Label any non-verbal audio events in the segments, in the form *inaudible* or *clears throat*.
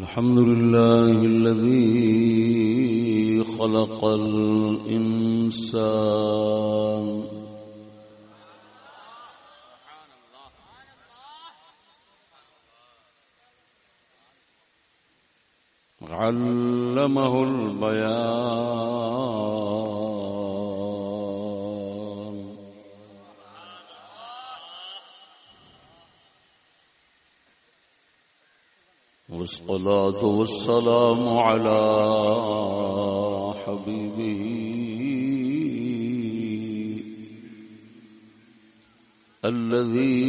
الحمد لله الذي خلق الإنسان. علمه البيان. والصلاة والسلام على حبيبه. الذي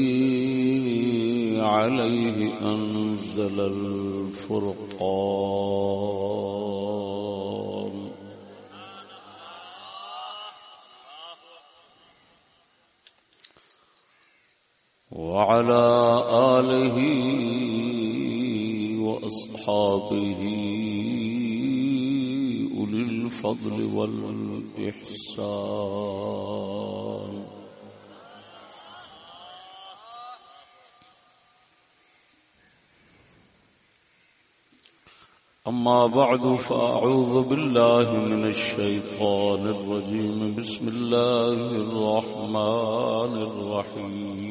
عليه أنزل الفرقان. وعلى آله وأصحابه أولي الفضل والإحسان. أما بعد فأعوذ بالله من الشيطان الرجيم. بسم الله الرحمن الرحيم.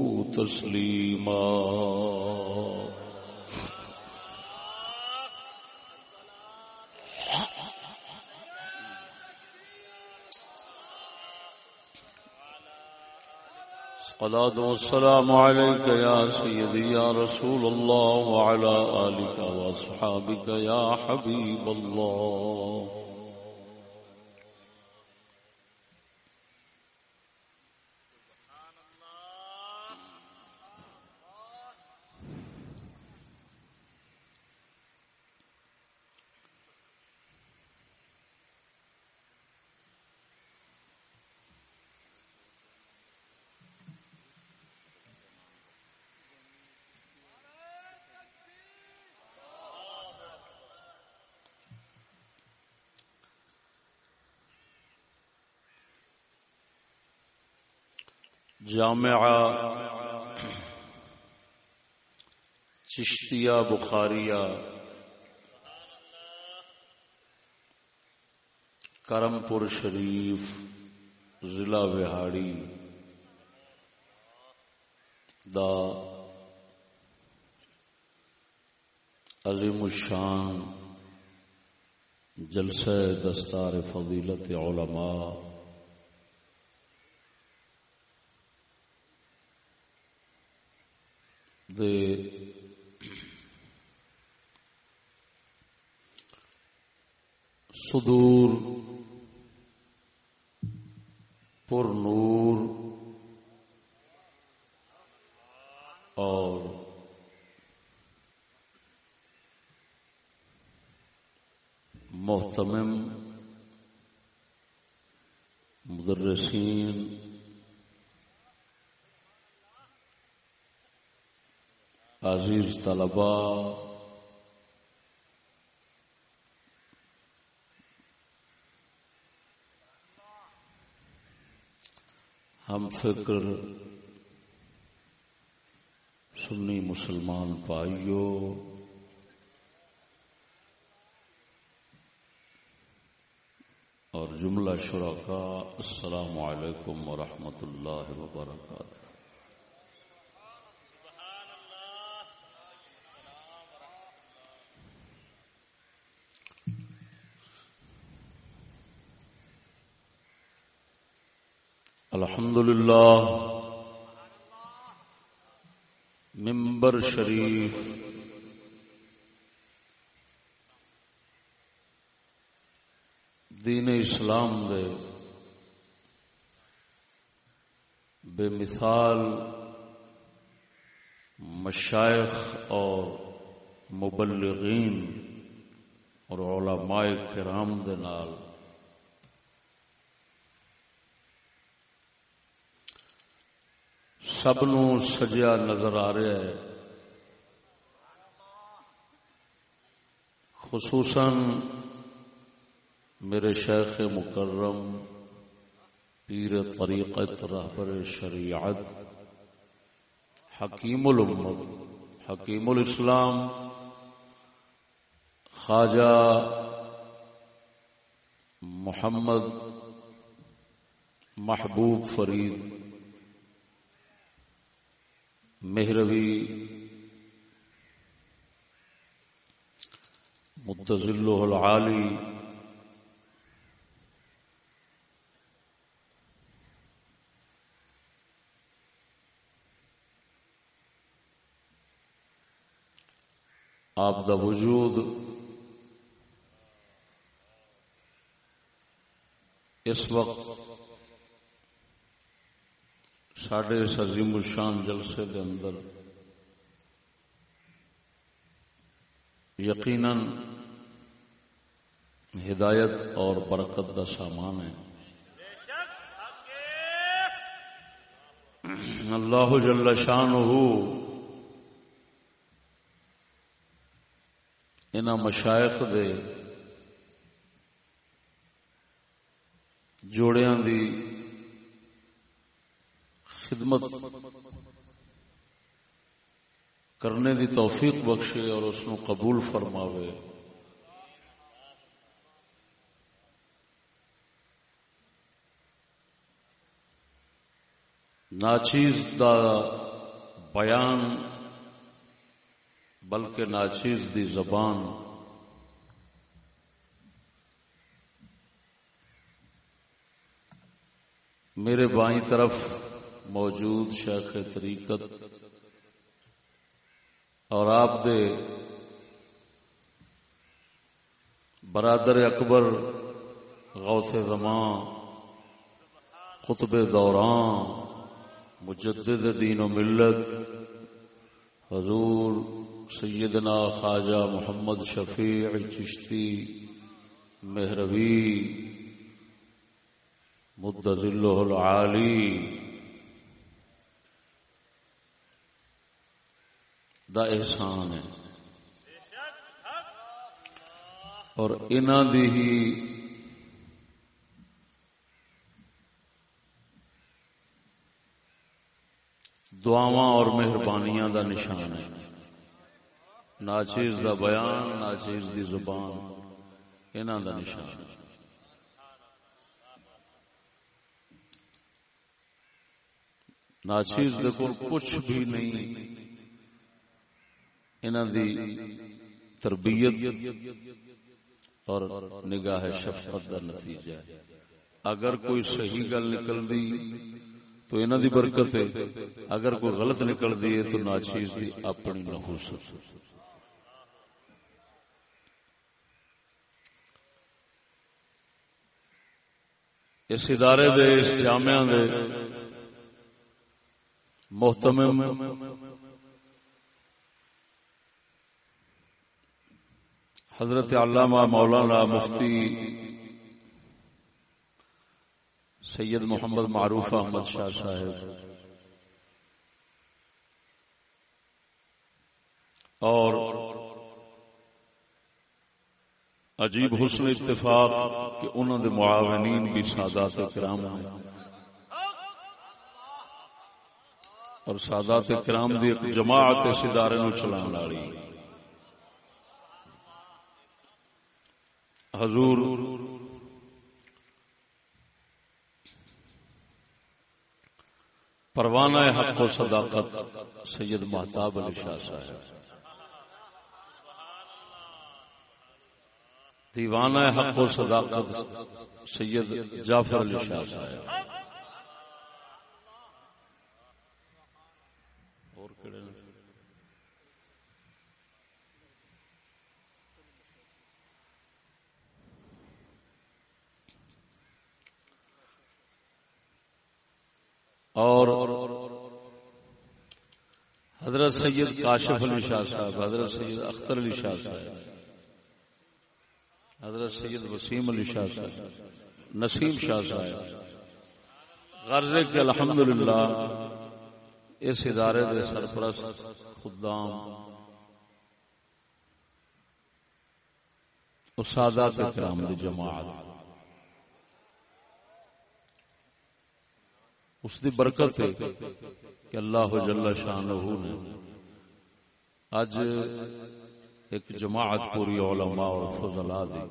تسليما صلاة والسلام عليك يا سيدي يا رسول الله وعلى آلك وأصحابك يا حبيب الله جامعہ چشتیہ بخاریہ کرم پور شریف، ضلع بہاڑی دا عظیم الشان جلسہ دستار فضیلت علماء دے صدور پر نور اور محتمم مدرسین عزیز طلباء، ہم فکر سنی مسلمان پائیو اور جملہ شرکاء، السلام علیکم ورحمۃ اللہ وبرکاتہ۔ الحمد للہ ممبر شریف دین اسلام دے بے مثال مشائق اور مبلغین اور علماء کرام دے نال سب نو سجیا نظر آ رہا ہے۔ خصوصاً میرے شیخ مکرم پیر طریقت رہبر شریعت حکیم الامت، حکیم الاسلام، خواجہ محمد محبوب فرید مہروی متضل العالی آپ دا وجود اس وقت سڈے عظیم الشان جلسے دے اندر یقیناً ہدایت اور برکت کا سامان ہے۔ اللہ جل شان ہو ان مشائق دے جوڑیاں دی خدمت کرنے دی توفیق بخشے اور اس کو قبول فرماوے۔ ناچیز دا بیان بلکہ ناچیز دی زبان۔ میرے بائیں طرف موجود شیخ طریقت اور آپ دے برادر اکبر غوث زمان خطب دوران مجدد دین و ملت حضور سیدنا خواجہ محمد شفیع چشتی مہروی مدذل العالی دا احسان ہے۔ اور انہوں دی ہی دعوا اور مہربانیاں دا نشان ہے۔ ناچیز دا بیان، ناچیز دی زبان انہوں دا نشان ہے۔ ناچیز دے کچھ بھی نہیں۔ دی تربیت اور نگاہ شفقت کا نتیجہ ہے۔ اگر کوئی صحیح گل نکل دی تو انہوں دی برکت ہے۔ اگر کوئی غلط نکل دی تو ناچیز دی اپنی نحوس اس ادارے دے، اس جامعہ دے محتمم حضرت علامہ مولانا مفتی سید محمد معروف احمد شاہ صاحب۔ اور عجیب حسن اتفاق کہ انہوں نے معاونین بھی سادات کرام ہیں۔ اور سادات کرام دی جماعت اس ادارے نو چلان والی۔ حضور۔ پروانہ حق و صداقت، سید محتاب علی شاہ صاحب۔ دیوانہ حق و صداقت، سید جعفر علی شاہ صاحب۔ اور حضرت سید کاشف علی شاہ صاحب، حضرت سید اختر علی شاہ صاحب، حضرت سید وسیم علی شاہ صاحب نسیم شاہ صاحب۔ غرض کے الحمدللہ اس ادارے دے سرپرست خدام اسادات کرام دی جماعت۔ اس دی برکت ہے کہ اللہ جل شانہ نے اج ایک جماعت پوری علماء اور فضلاء دی۔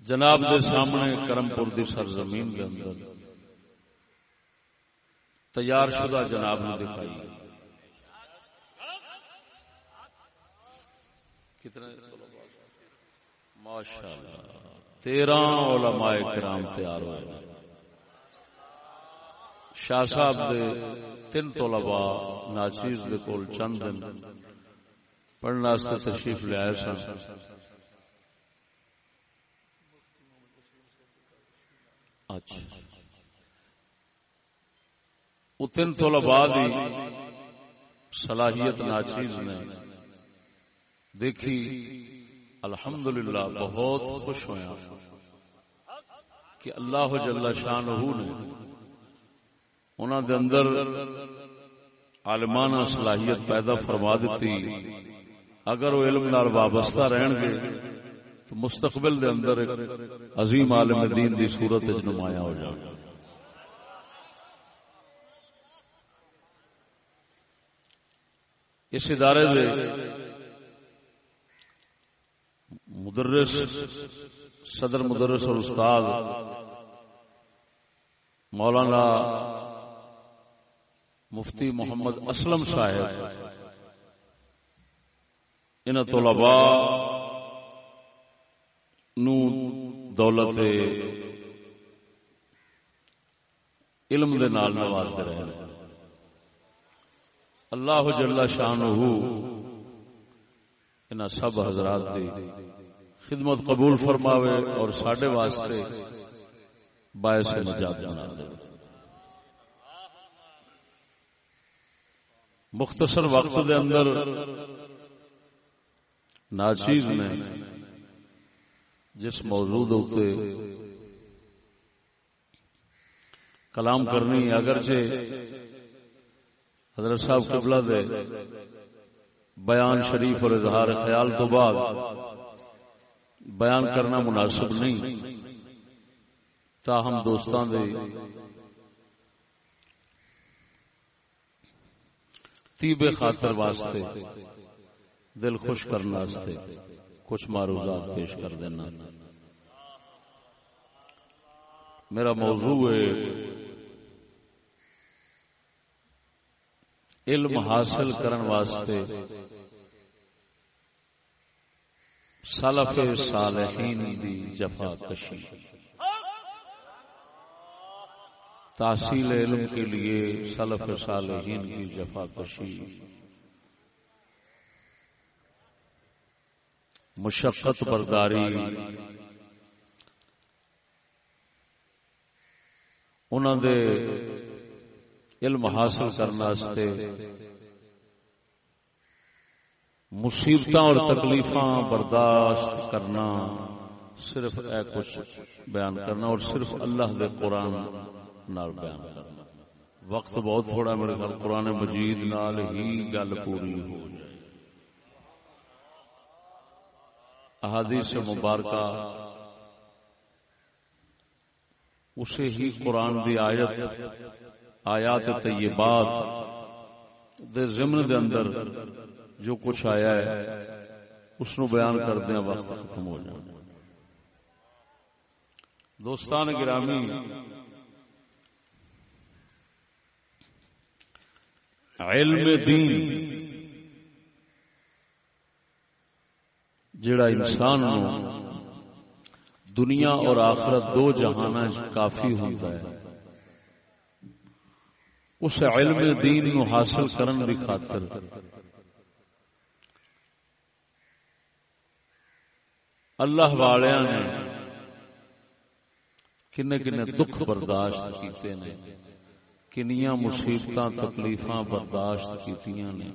جناب دے سامنے کرم پور دی سرزمین کے اندر تیار شدہ جناب نے دکھائی۔ کتنا کتنے تیرہ علماء کرام تیار ہوئے۔ شاہ صاحب دے تین طلباء ناچیز دے کول چند دن پڑھنا واسطے تشریف لے آئے سن۔ اچھا۔ وہ تین طلباء دی صلاحیت ناچیز نے دیکھی۔ الحمدللہ، بہت خوش ہوا کہ اللہ جل شان نے انہوں دے اندر عالمانہ صلاحیت پیدا فرما دیتی۔ اگر وہ علم نال وابستہ رہن گے، تو مستقبل دے اندر ایک عظیم عالم دین دی صورت نمایاں ہو جائے اس ادارے دے مدرس، صدر مدرس اور استاد۔ مولانا مفتی محمد اسلم صاحب ان طلباء نو دولت، علم دے نال نواز رہے اللہ جل شانہ ان سب حضرات دی خدمت قبول فرماوے اور سڈے واسطے باعث نجات بنا دے۔ مختصر وقت دے اندر ناچیز نے جس موضوع ہوتے کلام کرنی اگرچہ حضرت صاحب قبلہ دے بیان شریف اور اظہار خیال تو بعد بیان کرنا مناسب نہیں۔ تاہم دوستان دے۔ تیب خاطر واسطے دل خوش کرنا واسطے کچھ معروضات پیش کر دینا۔ میرا موضوع ہے علم حاصل کرن واسطے۔ سلف صالحین دی جفا کشی۔ تحصیل علم کے لیے سلف صالحین کی جفا کشی۔ مشقت برداری۔ انہوں دے علم حاصل کرنے مصیبت اور تکلیف برداشت کرنا، صرف اے کچھ بیان کرنا اور صرف اللہ دے قرآن نال بیان کرنا۔ وقت بہت تھوڑا میرے خیال قرآن مجید نال ہی گل پوری ہو جائے۔ احادیث مبارکہ، اسے ہی قرآن دی آیت، آیات طیبات دے ضمن دے اندر جو کچھ آیا ہے، اس نو بیان کردیا وقت ختم ہو جانا دوستان گرامی، علم دین جڑا انسان دنیا اور آخرت دو جہان کافی ہوتا ہے، اس علم دین نو حاصل کرن دی خاطر اللہ والیاں نے کنے کنے دکھ برداشت کیتے نے، کنیاں مصیبتاں، تکلیفاں برداشت کیتیاں نے۔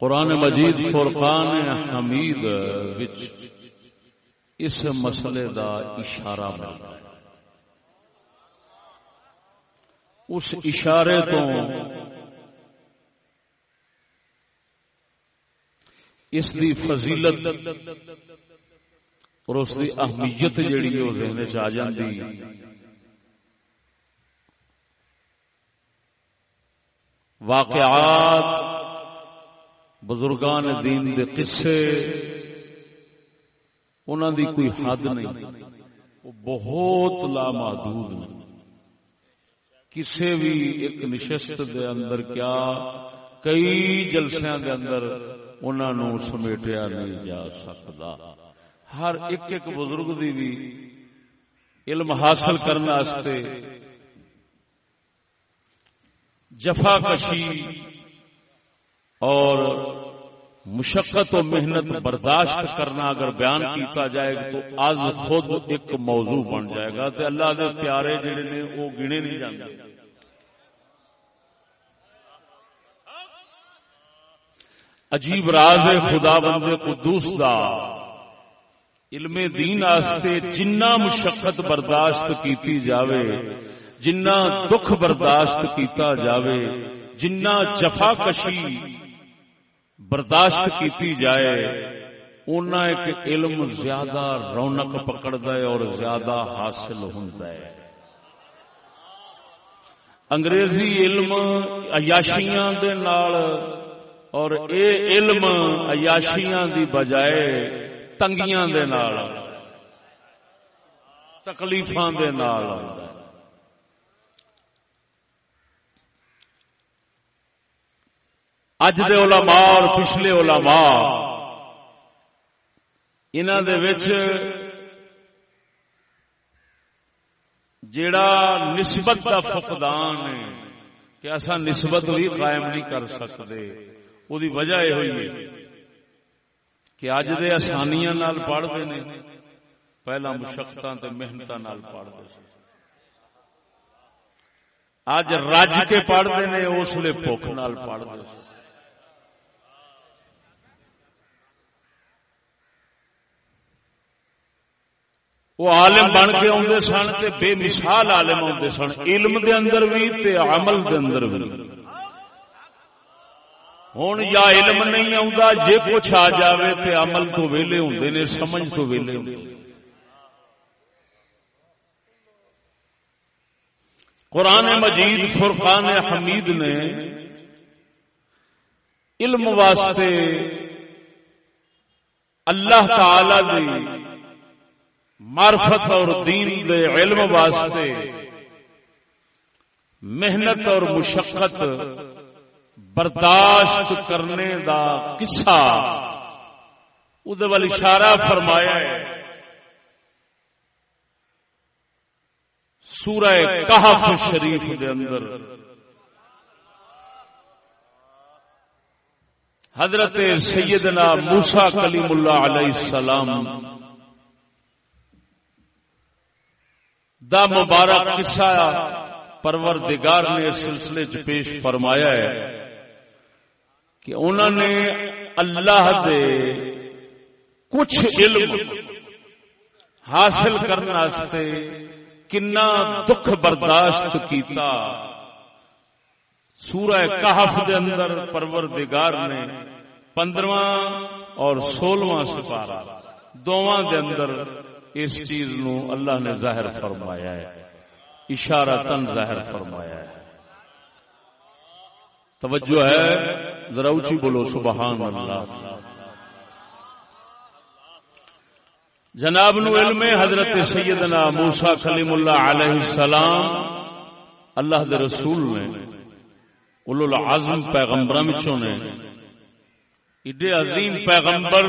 قرآن مجید فرقان حمید وچ اس مسئلے دا اشارہ ملتا ہے۔ اس اشارے تو اس دی فضیلت اور اس دی اہمیت جیڑی ہے وہ ذہن چ آ جاندی۔ واقعات بزرگان دین دے قصے انہوں دی کوئی حد نہیں، وہ بہت لامحدود نہیں کسی بھی ایک نشست دے اندر کیا، کئی جلسیاں دے اندر انہوں سمیٹیا نہیں جا سکتا ہر ایک ایک بزرگ دی بھی علم حاصل کرنے جفا کشی اور مشقت و محنت برداشت کرنا اگر بیان کیتا جائے گا تو آج خود ایک موضوع بن جائے گا۔ تو اللہ دے پیارے جڑے نے، وہ گنے نہیں جاتے عجیب راز خدا بند قدوس دا۔ علم دین آستے جنہ مشقت برداشت کیتی جاوے، جنہ دکھ برداشت کیتا جاوے، جنہ جفا کشی برداشت کیتی جائے اونا ایک علم زیادہ رونق پکڑ دے اور زیادہ حاصل ہوتا ہے۔ انگریزی علم عیاشیاں دے نال اور اے علم عیاشیاں دی بجائے تنگیاں دے نال، تکلیفاں دے نال اج دے علماء اور پچھلے علماء، انہاں دے وچ جیڑا نسبت دا فقدان ہے کہ ایسا نسبت بھی قائم نہیں کر سکتے وہی وجہ یہ ہوئی ہے کہ اج دے آسانیاں نال پڑھتے ہیں پہلا مشقت محنت پڑھتے اج رج کے پڑھتے ہیں اس لیے بھوک نال پڑھتے وہ عالم بن کے آدھے سن بے مثال عالم آدھے سن علم دے اندر بھی تے عمل دے اندر بھی ہوں یا علم نہیں آتا جے کچھ آ جاوے تے عمل تو ویلے ہوں نے سمجھ تو ویلے ہوں قرآن مجید فرقان حمید نے علم واسطے اللہ تعالی دی معرفت اور دین دے علم واسطے محنت اور مشقت برداشت کرنے دا قصہ۔ وال اشارہ فرمایا ہے۔ سورہ کہف شریف دے اندر۔ حضرت سیدنا موسا کلیم اللہ علیہ السلام دا مبارک قصہ پروردگار نے اس سلسلے چ پیش فرمایا ہے۔ کہ انہوں نے اللہ دے کچھ علم حاصل کرنے کنا دکھ برداشت کیتا۔ سورہ کہف دے اندر پروردگار نے پندرواں اور سولہواں سپارہ دونوں دے اندر اس چیز نو اللہ نے ظاہر فرمایا ہے اشارہ تن ظاہر فرمایا ہے۔ توجہ ہے۔ ذرا اونچی بولو، سبحان اللہ۔ جناب نو علم حضرت سیدنا موسا کلیم اللہ علیہ السلام اللہ دے رسول نے، اولو العظم پیغمبر نے، ایڈے عظیم پیغمبر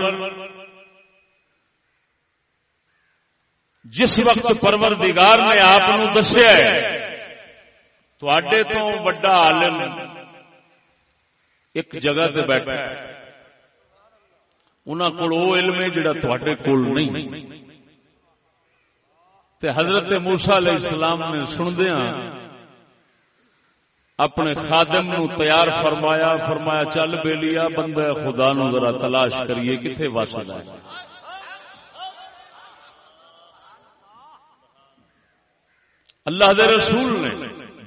جس وقت پروردگار نے آپ دسیا تو بڑا عالم ایک جگہ تے بیٹھا انہوں کو علم ہے جڑا تھوڑے کول نہیں۔ تے حضرت موسا علیہ السلام نے سندیا اپنے خادم نو تیار فرمایا فرمایا، چل بے لیا بندہ خدا نو ذرا تلاش کریے کتنے واسد ہے؟ اللہ دے رسول نے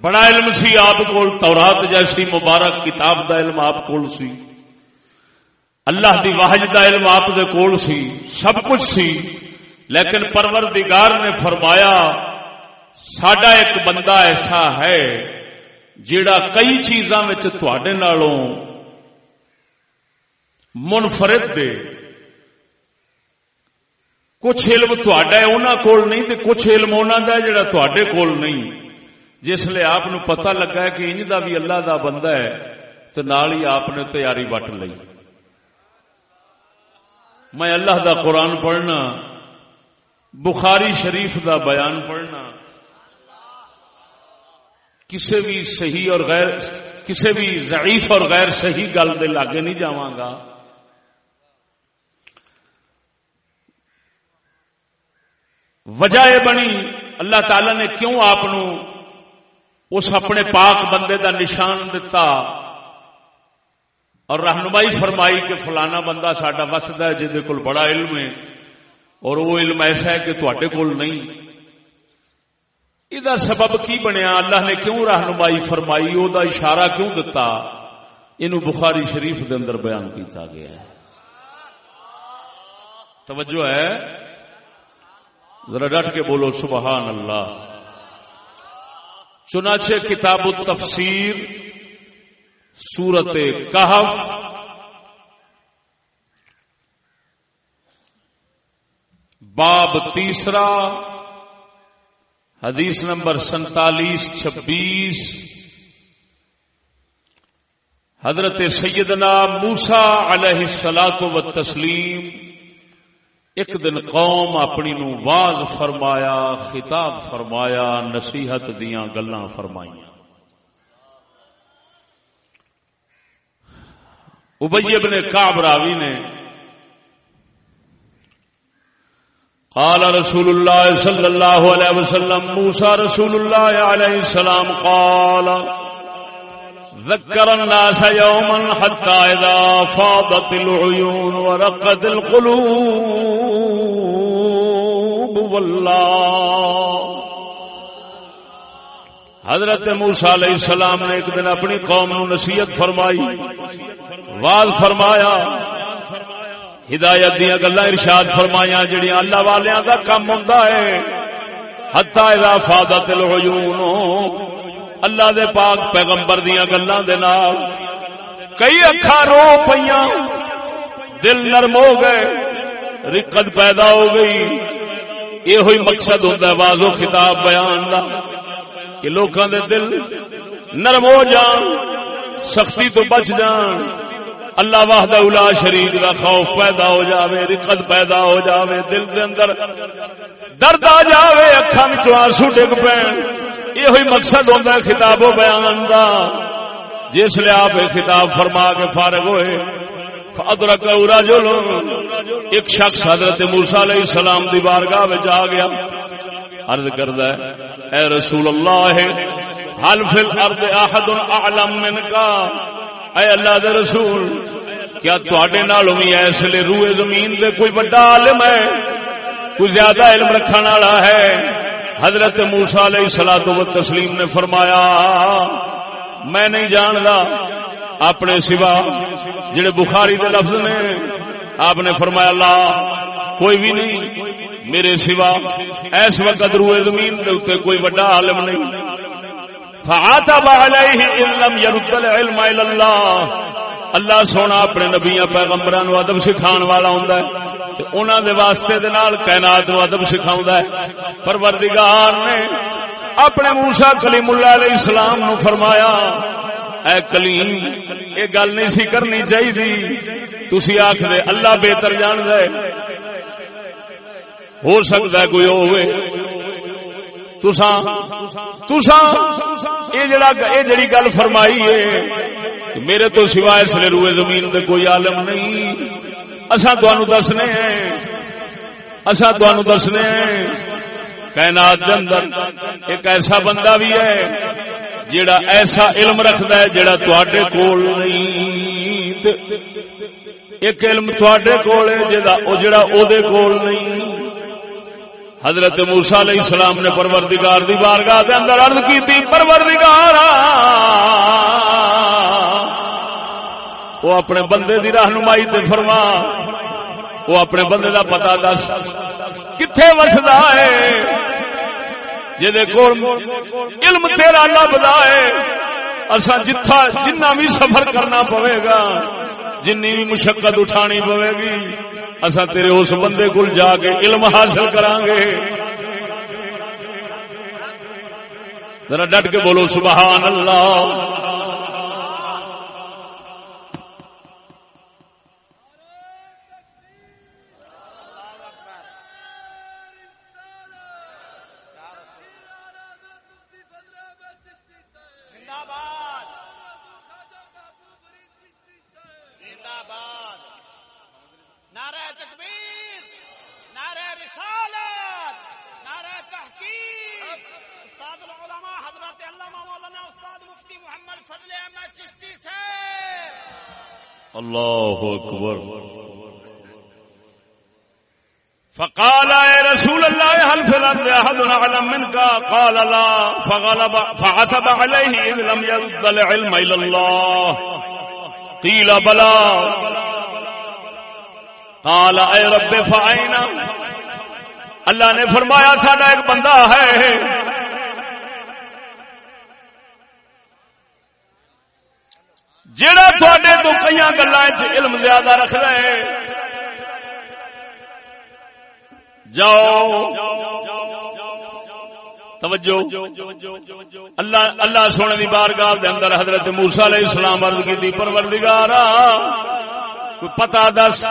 بڑا علم سی، آپ کو تورات جیسی مبارک کتاب دا علم آپ کو سی۔ اللہ دی واحد دا علم آپ دے کول سی، سب کچھ سی۔ لیکن پروردگار نے فرمایا، ساڈا ایک بندہ ایسا ہے جیڑا کئی چیزاں تھوڑے نالوں منفرد دے۔ کچھ علم تھوڑا ہے انہوں کول نہیں تے کچھ علم انہوں کا جڑا تھوڑے کول نہیں۔ جس لیے آپ پتہ لگا ہے کہ انج دا بھی اللہ دا بندہ ہے تو نال ہی آپ نے تیاری وٹ لی میں اللہ دا قرآن پڑھنا، بخاری شریف دا بیان پڑھنا۔ کسی بھی صحیح اور غیر کسی بھی ضعیف اور غیر صحیح گل دے لاگے نہیں جاواں وجہ یہ بنی، اللہ تعالی نے کیوں آپ اس اپنے پاک بندے دا نشان دتا اور رہنمائی فرمائی کہ فلانا بندہ ساڈا وسد ہے جہد کول بڑا علم ہے، اور وہ علم ایسا ہے کہ تھوڑے کول نہیں۔ یہ سبب کی بنیا؟ اللہ نے کیوں رہنمائی فرمائی؟ وہ اشارہ کیوں دتا؟ یہ بخاری شریف دے اندر بیان کیتا گیا ہے۔ توجہ ہے؟ ذرا ڈٹ کے بولو، سبحان اللہ۔ چنانچہ کتاب التفسیر، سورت کہف۔ باب تیسرا، حدیث نمبر سینتالیس چھبیس۔ حضرت سیدنا موسا علیہ سلاط و تسلیم ایک دن قوم اپنی نو واز فرمایا، خطاب فرمایا، نصیحت دیاں گلاں فرمائیاں۔ ابی ابن کعب راوی نے قال رسول الله صلى الله عليه وسلم موسى رسول الله عليه السلام قال ذكر الناس يوما حتى إذا فاضت العيون ورقت القلوب والله حضرت موسا علیہ السلام نے ایک دن اپنی قوم نو نصیحت فرمائی وال فرمایا، ہدایت دیا گلا ارشاد فرمایا جڑیاں اللہ والیاں دا کم ہوندا ہے حتا اذا فادت العيون اللہ دے پاک پیغمبر دیا گلاں دے نال۔ کئی اکھا رو پیاں دل نرم ہو گئے، رقت پیدا ہو گئی۔ یہ ہوئی مقصد ہوتا ہے واضح خطاب بیان دا، کہ لوکاں دے دل نرم ہو جان، سختی تو بچ جان۔ اللہ واہد الا شریف کا خوف پیدا ہو جاوے، رقت پیدا ہو جاوے، دل دے اندر درد آ جاوے اکھا میں آنسو ڈگ پین۔ یہ مقصد ہوتا ہے خطاب و بیان دا۔ جس لیے آپ خطاب فرما کے فارغ ہوئے فادرک رجل ایک شخص حضرت موسی علیہ السلام دی بارگاہ وچ آ گیا۔ عرض کردا ہے، اے رسول اللہ حل فی الارض احد اعلم من کا اے اللہ دے رسول، کیا تواڈے نالوں بھی اس لیے روئے زمین دے کوئی بڑا عالم ہے؟ کوئی زیادہ علم رکھنے والا ہے؟ حضرت موسی علیہ الصلوۃ والتسلیم نے فرمایا، میں نہیں جاندا، اپنے سوا جڑے بخاری دے لفظ نے، آپ نے فرمایا اللہ کوئی بھی نہیں، میرے سوا ایس وقت روئے زمین دے اتنے کوئی بڑا عالم نہیں۔ فعاتب علیہ ان لم يرد العلم الى الله اللہ سونا اپنے نبیا پیغمبر نو ادب سکھان والا ہوں انہوں دے واسطے دے نال کائنات نو ادب سکھاؤں پروردگار نے اپنے موسا کلیم اللہ علیہ السلام نو فرمایا، اے کلیم، یہ گل نہیں سی کرنی چاہیے تھی آخ دے اللہ بہتر جان دے ہو سکتا ہے کوئی ہوئے تسا تسا یہ جڑا یہ جڑی گل فرمائی ہے میرے تو سوائے اس لیے روئے زمین دے کوئی عالم نہیں۔ اصا تہن دسنے اصا تہن دسنے کائنات دے اندر ایک ایسا بندہ بھی ہے، جیڑا ایسا علم رکھتا ہے جیڑا تواڈے کول نہیں۔ ایک علم تواڈے کول ہے جیڑا او جیڑا او دے کول نہیں۔ حضرت موسیٰ علیہ السلام نے پروردگار دی بارگاہ دے اندر عرض کی تھی پروردگار وہ اپنے بندے دی رہنمائی تے فرما، وہ اپنے بندے دا پتا دس کتنے وسدا ہے؟ جہد علم تیرا لبدا ہے اصا جتھا جنہ بھی سفر کرنا پوے گا، جنی بھی مشقت اٹھانی پوے گی۔ اصا تیرے اس بندے کو جا کے علم حاصل کران گے ذرا ڈٹ کے بولو سبحان اللہ اکبر فقال اے رسول اللہ هل في الارض احد اعلم منك قال لا فغلب فعتب عليه اذ لم يرد العلم الى الله. قيل بلى. قال اے رب فاين اللہ نے فرمایا، ساڈا ایک بندہ ہے. جڑا تھوڑے تو کئی گلا علم زیادہ رکھ رہے جاؤ۔ توجہ۔ اللہ اللہ سونے کی بار گال دے اندر حضرت موسا علیہ السلام عرض کی پروردگار کوئی پتا دس۔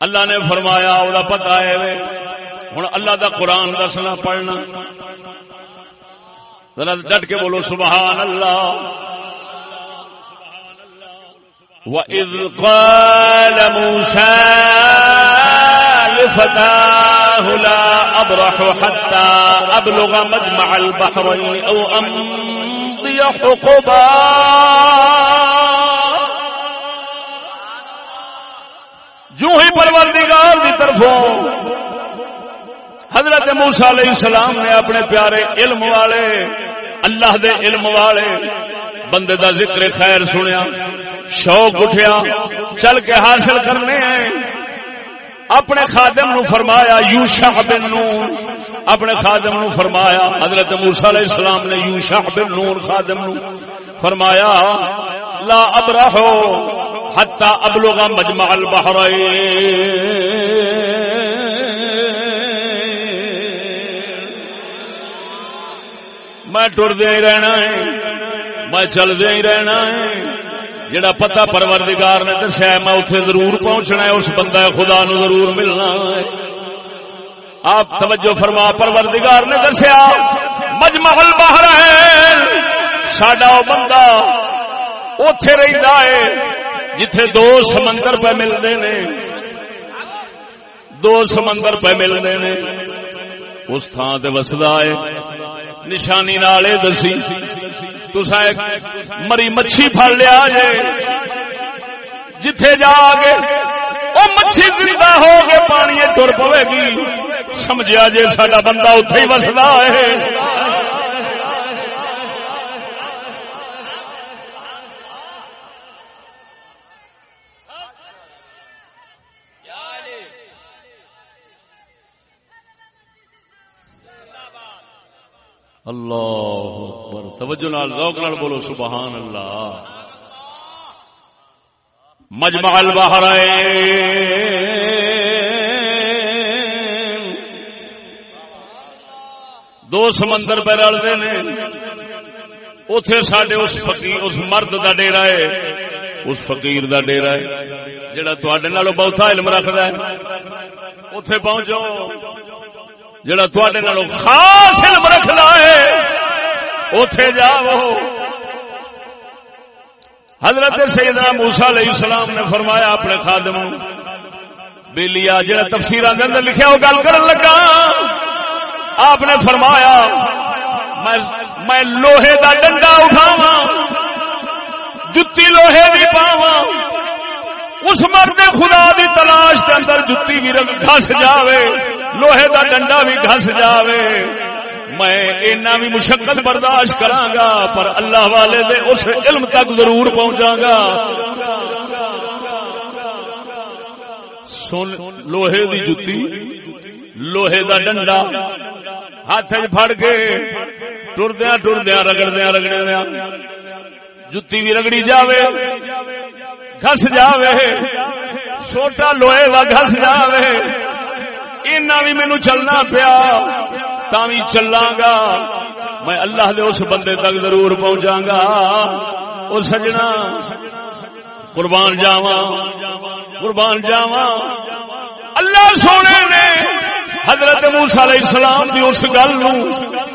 اللہ نے فرمایا وہ پتا ہے ہوں اللہ دا قرآن دسنا پڑھنا۔ ذرا ڈٹ کے بولو سبحان اللہ وَإِذْ قَالَ مُوسَى لِفَتَاهُ لَا أَبْرَحُ حَتَّى أَبْلُغَ مَجْمَعَ الْبَحْرَيْنِ أَوْ أَمْضِيَ حُقُبًا. جو ہی پروردگار دی طرفوں حضرت موسیٰ علیہ السلام نے اپنے پیارے علم والے، اللہ دے علم والے، بندے دا ذکر خیر سنیا، شوق اٹھیا، چل کے حاصل کرنے ہیں۔ اپنے خادم نو فرمایا یوشا بن نور اپنے خادم نو فرمایا، حضرت موسیٰ علیہ السلام نے یوشا بن نور خادم نو فرمایا، لا ابرہو حتی ابلغ مجمع البحرین۔ میں ٹر ہی رہنا ہے، میں چل ہی رہنا ہے۔ جڑا پتا پروردگار نے دسیا میں اتنے ضرور پہنچنا ہے، اس بندہ خدا نو ضرور ملنا ہے۔ آپ توجہ فرما، پروردگار نے دسیا مجمحل باہر ہے۔ ساڈا وہ بندہ اتے رہتا ہے، جتھے دو سمندر پہ ملتے نے۔ دو سمندر پہ ملتے نے۔ اس تھان سے وسدا ہے۔ نشانی نالے دسی تسا مری مچھی پھڑ لیا جے، جتھے جا گے وہ مچھی زندہ ہو کے پانی تر پوے گی سمجھا جے ساڈا بندہ اتے ہی وسدا ہے اللہ اکبر. توجہ نال، ذوق نال بولو، سبحان اللہ. مجمع البحرین. دو سمندر پہ رلتے نے. اتے سڈے اس فقیر، اس مرد دا ڈیرا ہے. اس فقیر دا ڈیرا ہے جڑا تھوڑے نالوں بہت علم رکھتا ہے. اتے پہنچو. جڑا تھوڑے نالوں خاص علم رکھتا ہے اتے جاؤ۔ حضرت سیدنا موسا علیہ السلام نے فرمایا اپنے خادم بےلیا جہاں تفسیر اندر لکھا وہ گل کر لگا۔ آپ نے فرمایا، میں لوہے دا ڈنڈا اٹھاوا جتی لوہے بھی پاوا اس مرد خدا دی تلاش کے اندر جتی بھی رنگ گھس جاوے۔ لوہے دا ڈنڈا بھی گھس جاوے۔ میں اینا بھی مشقت برداشت کراں گا پر اللہ والے دے اس علم تک ضرور پہنچا گا سن، لوہے دی جتی، لوہے دا ڈنڈا ہاتھ پھڑ کے ٹردیا ٹردیا رگڑدیا رگڑدیا جتی بھی رگڑی جاوے، گھس جاوے۔ چھوٹا لوہے کا گھس جاوے۔ اینا بھی مینو چلنا پیا بھی چلا گا میں اللہ دے اس بندے تک ضرور پہنچا گا وہ سجنا، قربان جاوا قربان جاوا اللہ سونے نے حضرت موسا علیہ السلام دی اس گل نو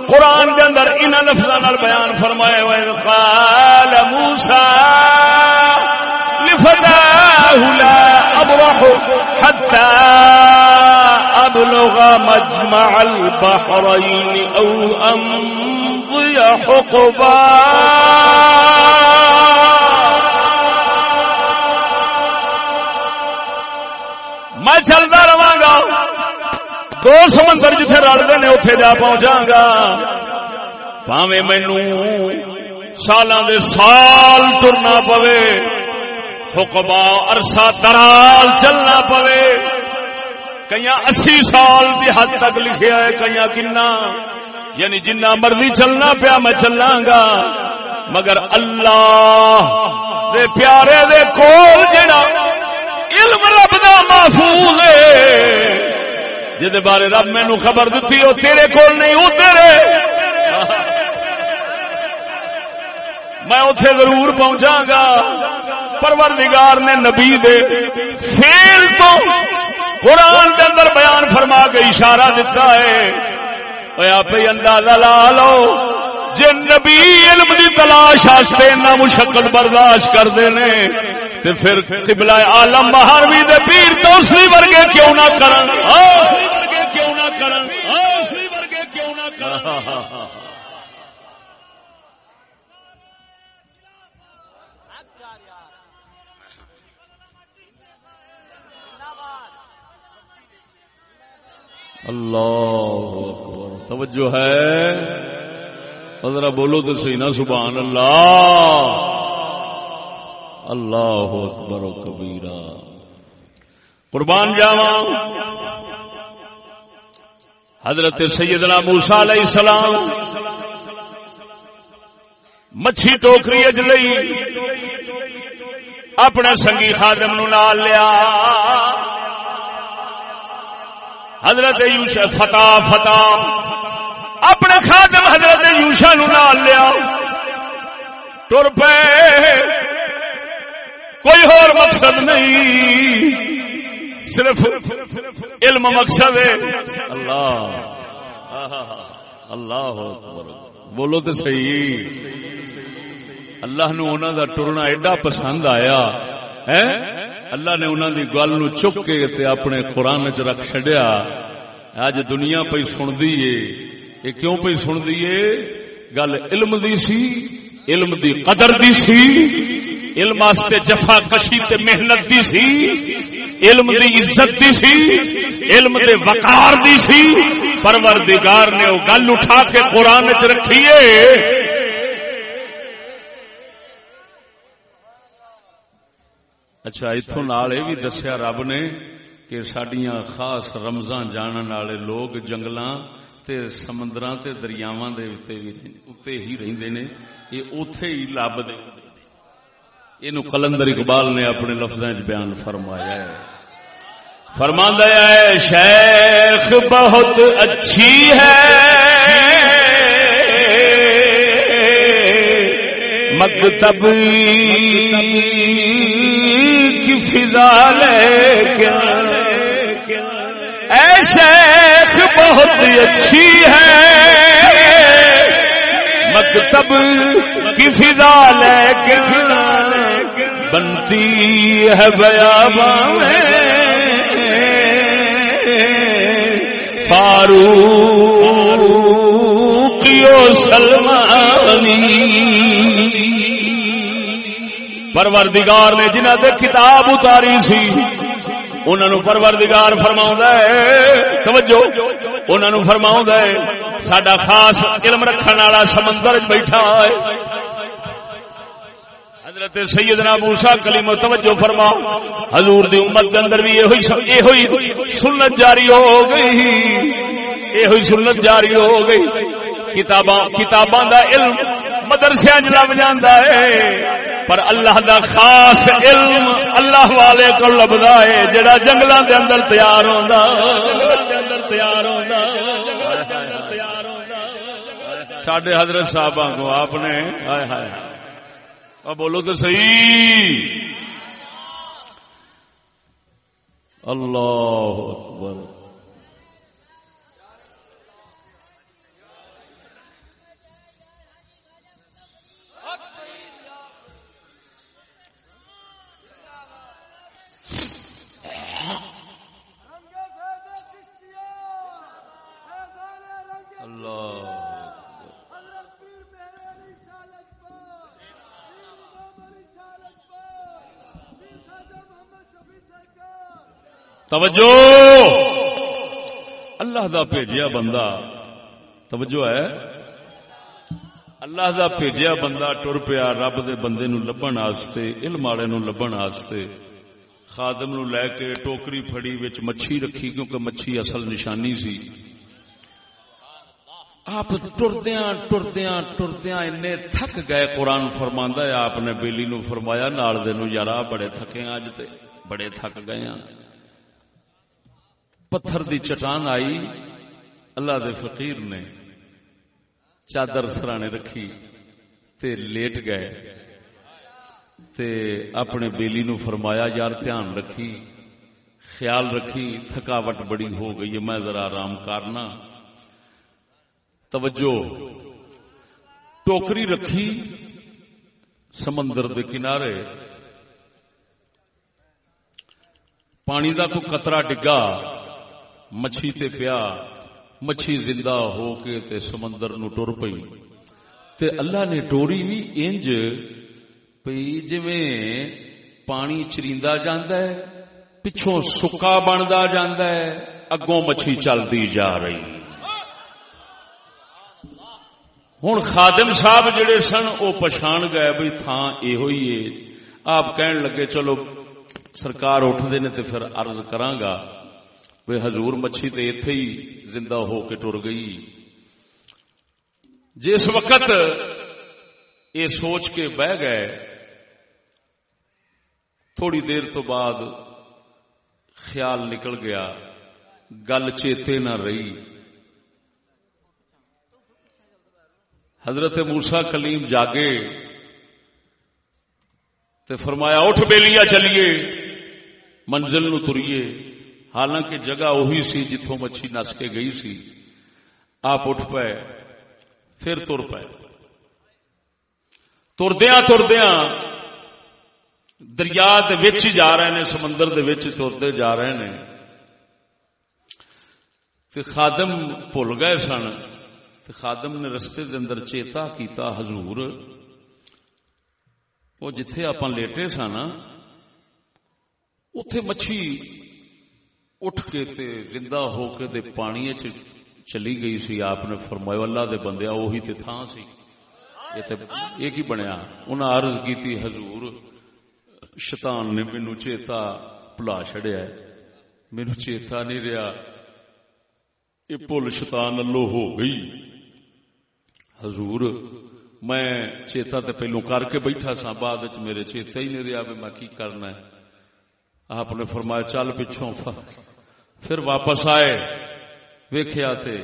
قرآن کے اندر ان لفظوں بیان فرمایا ہوئے قال موسا لفتاه لا ابرح حتى ابلغ مجمع البحرين او امضي حقبا میں چلتا رہا گا۔ دو سمندر جتنے رلتے نے اتے جا پہنچا گا۔ پاوے مینو سال دے سال ترنا پوے۔ حکما عرصہ درال چلنا پوے۔ کئی اسی سال کی حد تک لکھیا ہے کئی کنا۔ یعنی جنہ مرضی چلنا پیا، میں چلا گا۔ مگر اللہ دے پیارے دے کول جڑا علم رب دا محفوظ ہے جہد بارے رب مینو خبر دیتی وہ تیرے کول نہیں وہ تیرے۔ میں اتے ضرور پہنچا گا۔ پروردگار نے نبی دے فیل تو قرآن کے اندر بیان فرما کے اشارہ دیتا ہے۔ آپ اندازہ لا لو جی نبی علم دی تلاش واسطے اتنا مشقت برداشت کرتے ہیں تو پھر قبلہ عالم مہاروی دے پیر تو اس ورگے کیوں نہ کرن؟ کیوں نہ کرن؟ کیوں نہ کرن؟ اللہ اکبر۔ توجہ ہے۔ ذرا بولو تو صحیح نا، سبحان اللہ۔ اللہ اکبر و کبیرہ۔ قربان جاوا حضرت سیدنا موسا علیہ السلام۔ مچھی ٹوکری اج لئی۔ اپنے سنگی خادم نو نال لیا۔ حضرت یوشا فتح فتح اپنے خادم حضرت یوشا نو نال لیا تر پے۔ کوئی اور مقصد نہیں۔ صرف علم مقصد ہے۔ اللہ۔ اللہ بولو تو صحیح۔ اللہ نو انہوں دا ٹرنا ایڈا پسند آیا۔ ہے؟ اللہ نے انہوں دی گل نو چک کے تے اپنے قرآن چ رکھ چڈیا اج دنیا پہ سن دی یہ کیوں پہ سن دی گل علم دی سی، علم دی قدر دی سی، علم واسطے جفا کشی تے محنت دی سی، علم دی عزت دی سی، علم دے وقار دی سی۔ پروردگار نے وہ گل اٹھا کے قرآن چ رکھی اچھا اتوں یہ بھی دسیا رب نے کہ سڈیا خاص رمضان جان والے لوگ جنگل تے سمندراں تے دریاواں دے اتے بھی اتے ہی رہندے نے۔ یہ اوتھے ہی لبدے اینو قلندر اقبال نے اپنے لفظاں وچ بیان فرمایا ہے۔ فرماندا ہے، شیخ بہت اچھی ہے۔ مکتب فضا لے اے شیخ بہت اچھی ہے۔ مکتب کی فضا لے کے بنتی ہے بیا فاروق سلمانی پروردگار نے جنہ دے کتاب اتاری سی انہوں نے پروردگار فرما توجہ انہوں نے فرما سڈا خاص علم رکھنے والا سمندر بیٹھا ہے۔ حضرت سیدنا موسا کلیم، توجہ فرما۔ حضور دی امت کے اندر بھی یہ ہوئی سنت جاری ہو گئی۔ یہ ہوئی سنت جاری ہو گئی۔ کتاباں کتاباں دا علم مدرسے لب جانا ہے۔ پر اللہ دا خاص علم اللہ والے کو لبدا ہے، جڑا جنگلاں دے اندر تیار ہوندا۔ تیار ہوندا ساڈے حضرت صاحب کو آپ نے، ہائے ہائے۔ بولو تو صحیح۔ اللہ اکبر۔ توجہ! اللہ دا بھیجیا بندہ، توجہ ہے؟ اللہ دا بھیجیا بندہ ٹر پیا رب دے بندے نو لبن واسطے علم والے نو لبن واسطے خادم نو لے کے ٹوکری پھڑی وچ مچھی رکھی کیونکہ مچھی اصل نشانی سی۔ آپ ٹردیاں ٹردیاں ٹردیاں ان تھک گئے، قرآن فرما ہے، آپ نے بیلی نو فرمایا، نال دے نو یارا بڑے تھکے اج تے بڑے تھک گئے ہیں۔ پتھر دی چٹان آئی، اللہ دے فقیر نے چادر سرانے رکھی تے لیٹ گئے تے اپنے بیلی نو فرمایا، یار دھیان رکھی، خیال رکھی، تھکاوٹ بڑی ہو گئی میں ذرا آرام کرنا۔ توجہ۔ ٹوکری رکھی سمندر دے کنارے۔ پانی دا کو قطرہ ڈگا۔ مچھی تے پیا، مچھی زندہ ہو کے تے سمندر نو ٹر پئی۔ تے اللہ نے ٹوری بھی انج پئی، جویں پانی چریندا جاندا ہے، پچھوں سکا بندا جاندا ہے، اگوں مچھی چلدی جا رہی۔ ہوں خادم صاحب جڑے سن وہ پچھان گئے بھائی تھان یہ آپ کہن لگے، چلو سرکار اٹھتے نے تو پھر عرض کرانگا بھائی حضور مچھی تو اتے ہی زندہ ہو کے ٹر گئی جس وقت یہ سوچ کے بہ گئے تھوڑی دیر تو بعد خیال نکل گیا گل چیتے نہ رہی حضرت موسا کلیم جاگے تے فرمایا اٹھ بیلیا چلیے منزل نو تریے حالانکہ جگہ وہی سی جتوں مچھی نس کے گئی سی۔ آپ اٹھ پائے پھر تر پائے تردیا تردیا دریا جا رہے ہیں سمندر ترتے جا رہے ہیں خادم بھول گئے سن۔ خادم نے رستے دے اندر چیتا کیتا، حضور۔ وہ جتھے آپ لیٹے سن اتے مچھی اٹھ کے تے زندہ ہو کے دے پانی چلی گئی سی، آپ نے فرمایا، اللہ دے بندیا وہی تے تھان سی۔ یہ کی بنیا؟ انہیں عرض کی تھی حضور، شیطان نے مینو چیتا بلا چڑیا مینو چیتا نہیں رہا یہ پل شیطان اللہ ہو گئی۔ حضور، میں چیتا تے پہلو کر کے بیٹھا سا بعد میرے چیتا ہی نہیں رہا میں کی کرنا ہے؟ آپ نے فرمایا، چل پچھوں پھر واپس آئے ویخیا تے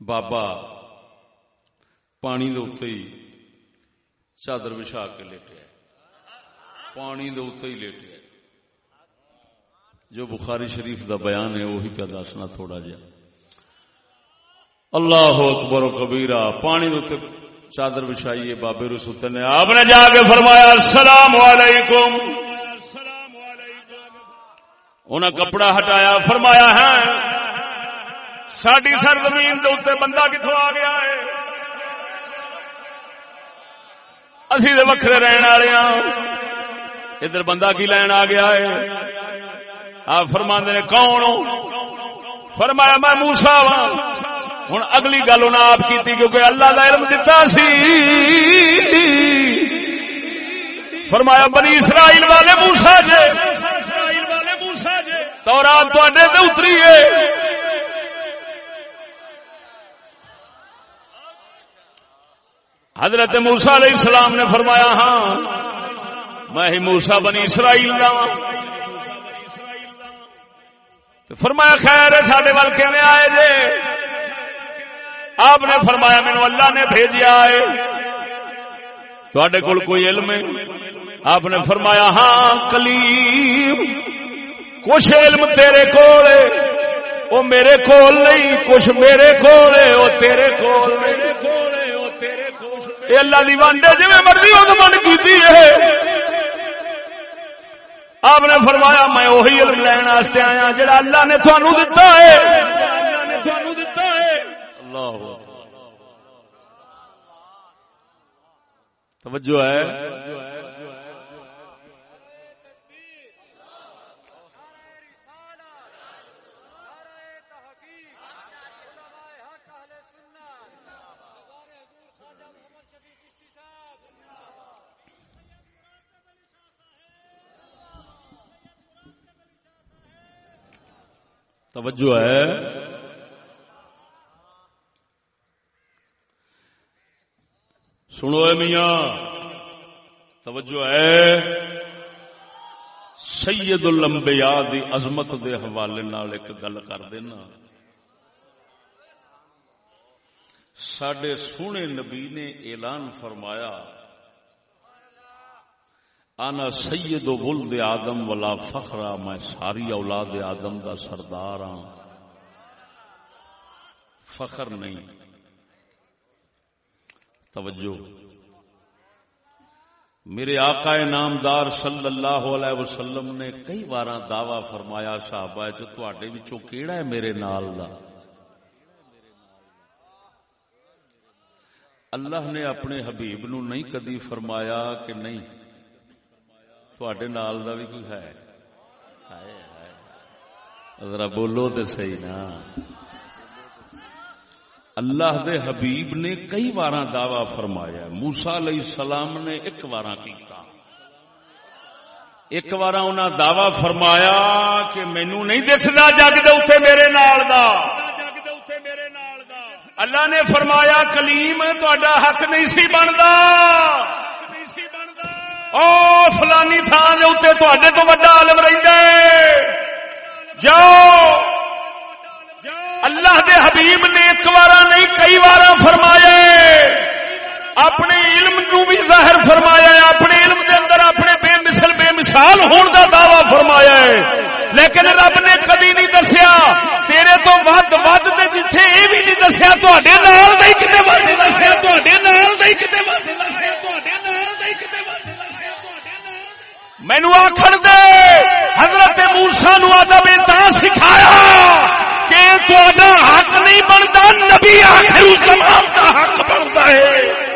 بابا پانی دے ہی چادر بچھا کے لیٹیا پانی دے ہی لیٹیا جو بخاری شریف دا بیان ہے وہی پہ دسنا تھوڑا جا اللہ اکبر و کبیرہ، پانی دے چادر بچھائیے بابے رسول نے۔ آپ نے جا کے فرمایا، السلام علیکم۔ انہیں کپڑا ہٹایا، فرمایا ہے ساری سر زمین اتنے بندہ کتوں آ گیا ہے؟ اسی وکھرے رہن والے ہاں۔ ادھر بندہ کی لین آ گیا ہے؟ آپ فرما نے، کون فرمایا، میں موسا ہاں۔ وا ہوں اگلی گل انہیں آپ کی کیونکہ اللہ کا علم دتا سی۔ فرمایا، بنی اسرائیل والے موسا جے۔ تو اتری ہے۔ حضرت موسا علیہ السلام نے فرمایا ہاں میں ہی موسا بنی اسرائیل دا ہاں۔ فرمایا، خیر سڈے ول کہ آئے جے؟ آپ نے فرمایا مینو اللہ نے بھیجا ہے۔ تھوڑے کول کوئی علم ہے؟ آپ نے فرمایا ہاں کلیم۔ کچھ علم تیرے کول وہ میرے کول نہیں، کچھ میرے کول ہے وہ تیرے کول اے اللہ دی وانڈے جی مرضی وہ من کی ہے۔ آپ نے فرمایا، میں وہی علم لین واسطے آیا جڑا اللہ نے تھانو دتا ہے۔ اللہ توجہ ہے۔ توجہ ہے۔ سنو اے میاں، توجہ ہے۔ سید الانبیاء دی عظمت دے حوالے نال ایک گل کر دینا۔ سڈے سونے نبی نے اعلان فرمایا انا سید ولد آدم ولا فخرا میں ساری اولاد آدم دا سردار ہاں۔ فخر نہیں۔ توجہ۔ میرے آقا نامدار صلی اللہ علیہ وسلم نے کئی بار دعوی فرمایا، صحابہ، جو وچوں کیڑا ہے میرے نال دا؟ اللہ نے اپنے حبیب نو نہیں کدی فرمایا کہ نہیں تھوڑے نال دا بھی کوئی ہے ذرا بولو تو صحیح نا اللہ دے حبیب نے کئی بار دعوی فرمایا موسا علیہ السلام نے ایک بار کیتا ایک بار انہیں دعوی فرمایا کہ مینو نہیں دستا جگ دے میرے نال دا اللہ نے فرمایا کلیم تا حق نہیں سی بنتا او فلانی تھان اتنے تے تو وا عالم جاؤ اللہ دے حبیب نے ایک بار نہیں کئی بار فرمایا اپنے علم نو بھی ظاہر فرمایا اپنے علم دے اندر اپنے بے مثل بے مثال ہون دا دعوی فرمایا ہے لیکن رب نے کدی نہیں دسیا تیرے تو ود ود جتھے یہ بھی نہیں دسیا تے نال نہیں کتنے دسیا تے نال نہیں کتنے مینو آخر دے، حضرت موسا نو ادب سکھایا کہ تا حق نہیں بنتا نبی آخر زمان کا حق بنتا ہے۔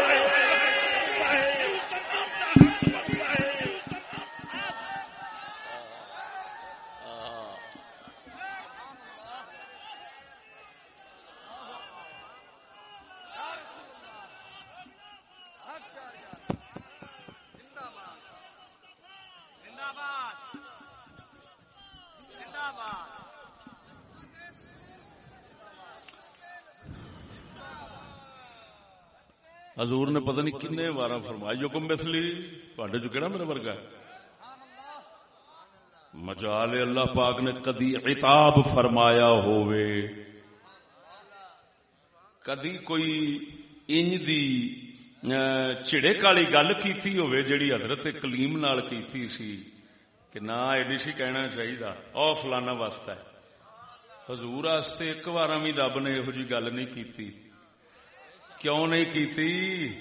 حضور نے پتہ نہیں کنے بارہ فرمایا جو کم مثلی تھوڑے چ کہڑا میرا ورگا ہے؟ مجال اللہ پاک نے کدی عتاب فرمایا ہوئے کدی کوئی انج دی چڑے کالی گل کیتی ہوئے جڑی حضرت کلیم نال کی تھی سی۔ کہ نہ ایڈی سی کہنا چاہیے او فلانا واسطہ ہے حضور آستے ایک بار بھی رب نے یہو جی گل نہیں کی کیوں نہیں کی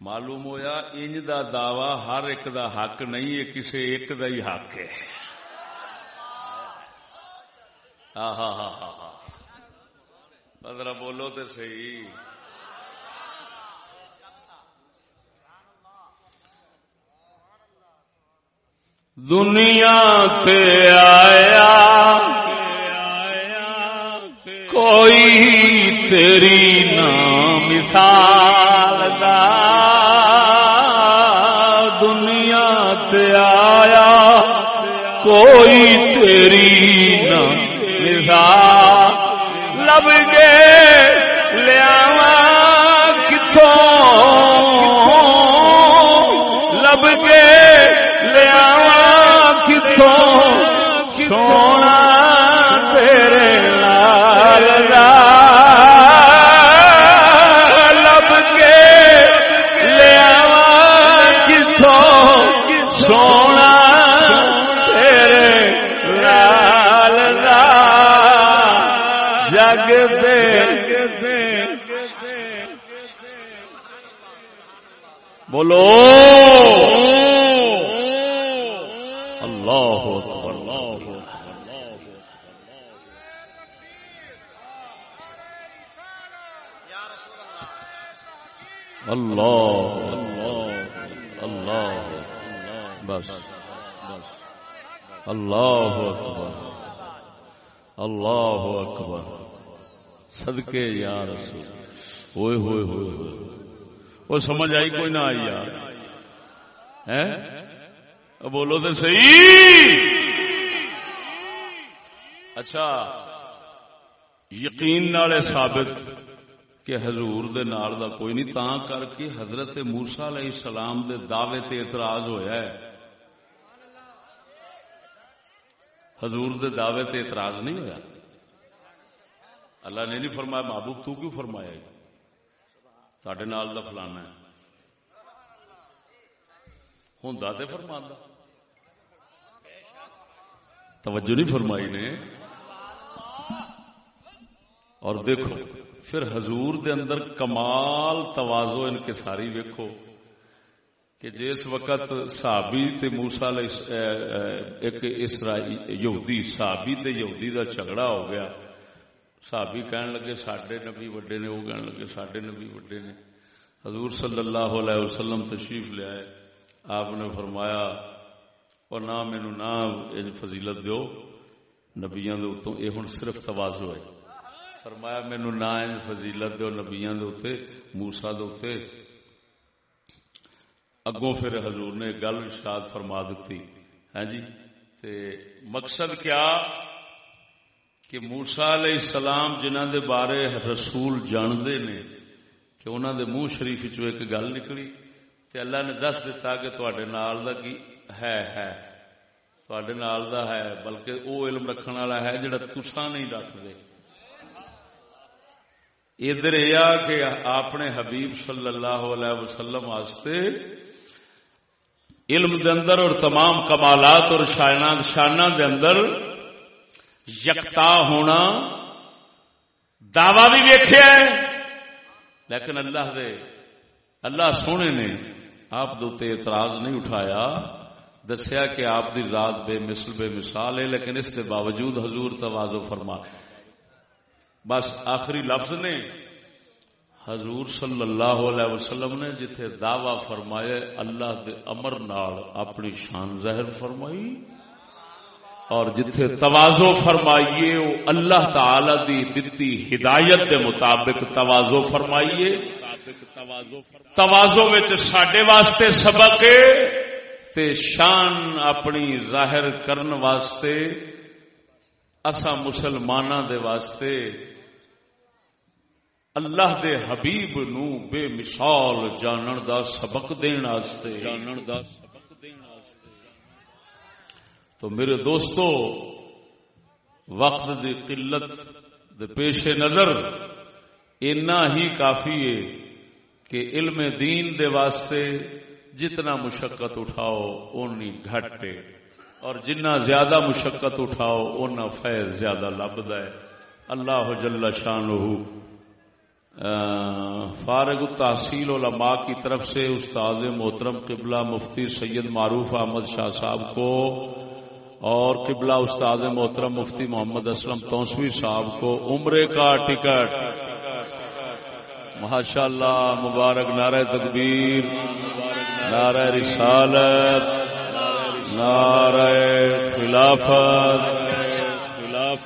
معلوم ہویا انج دا دعوی ہر ایک دا حق نہیں ہے کسی ایک دا ہی حق ہے ہاں ہاں ہاں ہاں ہاں بولو تو صحیح دنیا تے آیا۔ کوئی تیری نام مثال دا دنیا تے آیا۔ کوئی تیری نام مثال لب صدقے یا رسول۔ ہوئے ہوئے ہوئے ہوئے۔ وہ سمجھ آئی کوئی نہ آئی یار۔ بولو تو صحیح۔ اچھا۔ یقین نالے ثابت کہ حضور دے نال دا کوئی نہیں تا کر کے حضرت موسا علیہ السلام دے دعوے تے اعتراض ہویا ہے۔ حضور دے دعوے تے اعتراض نہیں ہویا۔ اللہ نے نہیں فرمایا، محبوب تو کیوں فرمایا سڈے نال دا فلانا ہے۔ ہوں تے فرما توجہ نہیں فرمائی نے۔ اور دیکھو، پھر حضور دے اندر کمال توازو ان کے ساری ویکو کہ جس وقت صحابی تے موسا ایک یہودی صحابی تے یہودی دا جھگڑا ہو گیا صحابی کہن لگے سڈے نبی وڈے نے، وہ کہن لگے سڈے نبی وڈے نے۔ حضور صلی اللہ علیہ وسلم تشریف لیا ہے آپ نے فرمایا، اور نہ مینو نہ فضیلت دیو۔ نبیاں دے اتوں یہ ہوں صرف توازو ہے۔ فرمایا مینو نہ فضیلت دو نبیا موسا دے اگوں پھر حضور نے گل اشاد فرما دیتی ہے ہاں جی تے مقصد کیا؟ کہ موسا علیہ السلام جنہ دے بارے رسول جانتے نے کہ انہوں دے منہ شریف ایک گل نکلی تے اللہ نے دس دتا کہ تڈے نال دا کی ہے ہے۔ تڈے نال دا ہے، بلکہ وہ علم رکھنے والا ہے جڑا تسا نہیں رکھتے ادھر یہ کہ اپنے حبیب صلی اللہ علیہ وسلم واسطے علم دے اندر اور تمام کمالات اور شانہ دے اندر یکتا ہونا دعوی بھی ویخیا لیکن اللہ دے، اللہ سونے نے آپ دے اعتراض نہیں اٹھایا۔ دسیا کہ آپ دی ذات بے مثل، بے مثال ہے، لیکن اس کے باوجود حضور توازو فرما۔ بس آخری لفظ نے حضور صلی اللہ علیہ وسلم نے جتھے دعوی فرمائے اللہ دے امر نال اپنی شان ظاہر فرمائی۔ اور جتھے توازو فرمائیے، وہ اللہ تعالی دی دتی ہدایت دے مطابق توازو فرمائیے۔ توازو سڈے واسطے سبق تے شان اپنی ظاہر کرن واسطے اسا مسلمانہ دے واسطے اللہ دے حبیب نو بے مثال جانن دا سبق دین واسطے۔ جانن دا سبق۔ تو میرے دوستو، وقت دی قلت دے پیش نظر اتنا ہی کافی ہے کہ علم دین دے واسطے جتنا مشقت اٹھاؤ، اونی گھٹے اور جنہ زیادہ مشقت اٹھاؤ اُنہ فیض زیادہ لبد ہے۔ اللہ جل شان فارغ التحصیل علماء کی طرف سے استاد محترم قبلہ مفتی سید معروف احمد شاہ صاحب کو اور قبلہ استاد محترم مفتی محمد اسلم توسوی صاحب کو عمرے کا ٹکٹ۔ ماشاء اللہ مبارک نعرہ تکبیر، نعرہ رسالت، نعرہ خلافت۔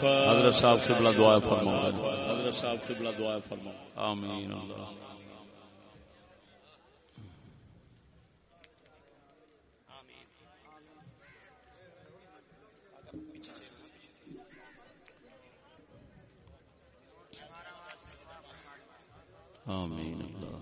حضرت صاحب سے بلا دعا فرما حضرت صاحب سے بلا دعا فرما آمین۔ اللہ آمين. الله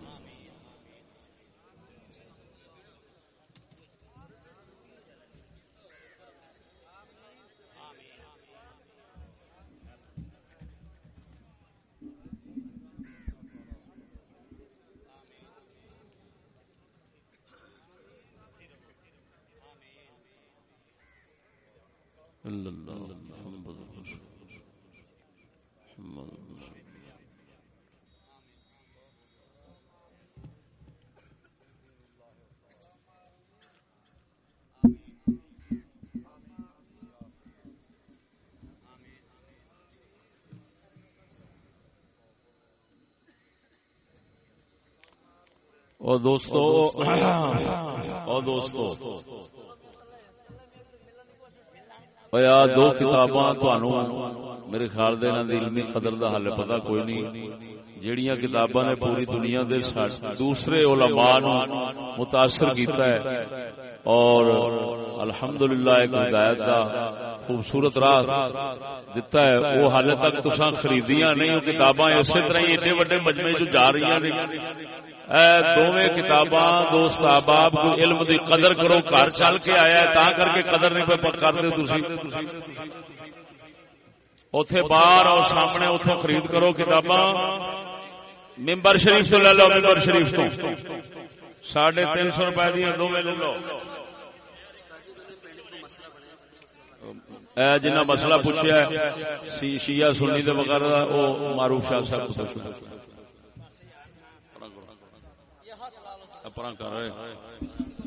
الله الله محمد رسول اور دوستو اور دوستو *clears throat* دو کتاباں میرے خیال دے دی علمی قدر دا حل پتہ کوئی نہیں۔ جیڑیاں کتاباں نے پوری دنیا دے دوسرے علماء نو متاثر کیتا ہے۔ اور الحمدللہ ایک ہدایت دا خوبصورت راہ دتا ہے۔ وہ حال تک تساں خریدیاں نہیں کتاباں اسی طرح ایڈے وڈے مجمے جو جا رہی ہیں۔ دونوں کتاباں دوست احباب کو علم دی قدر کرو، گھر چل کے آیا، تا کر کے قدر نہیں پہ کرتے تھی اتے باہر اور سامنے اتو خرید کرو کتاباں۔ ممبر شریف تو لے لو، ممبر شریف تو۔ ساڑھے تین سو روپئے دیا دونوں لے لو۔ جنہ مسئلہ پوچھا ہے شیعہ سنی دے وغیرہ وہ معروف شاہ صاحب کو اپنا کر رہے